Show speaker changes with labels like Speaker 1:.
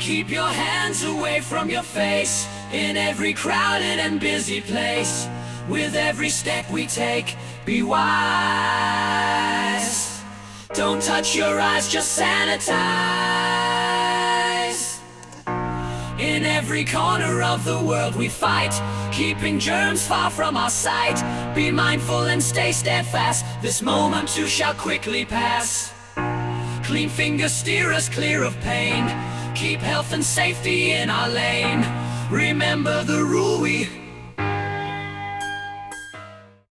Speaker 1: Keep your hands away from your face in every crowded and busy place. With every step we take, be wise. Don't touch your eyes, just sanitize. In every corner of the world we fight, keeping germs far from our sight. Be mindful and stay steadfast, this moment too shall quickly pass. Clean fingers steer us clear of pain. Keep health and safety in our lane. Remember the rule we